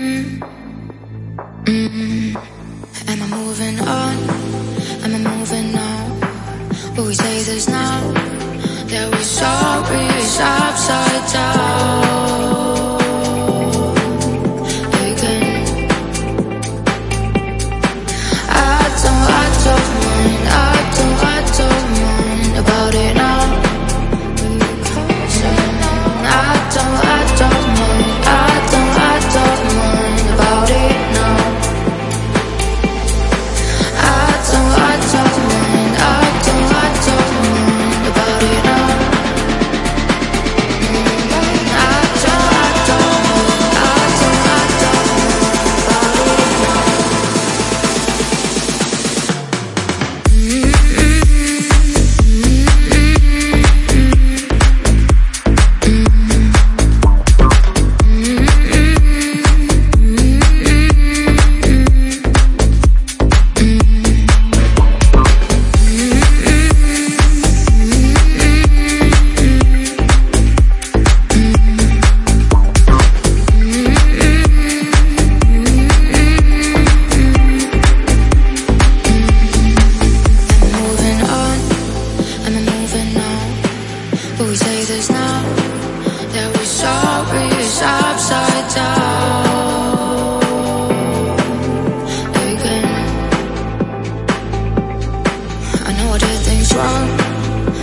Mm-hmm. Always say this now that we saw is upside down.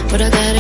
but I gotta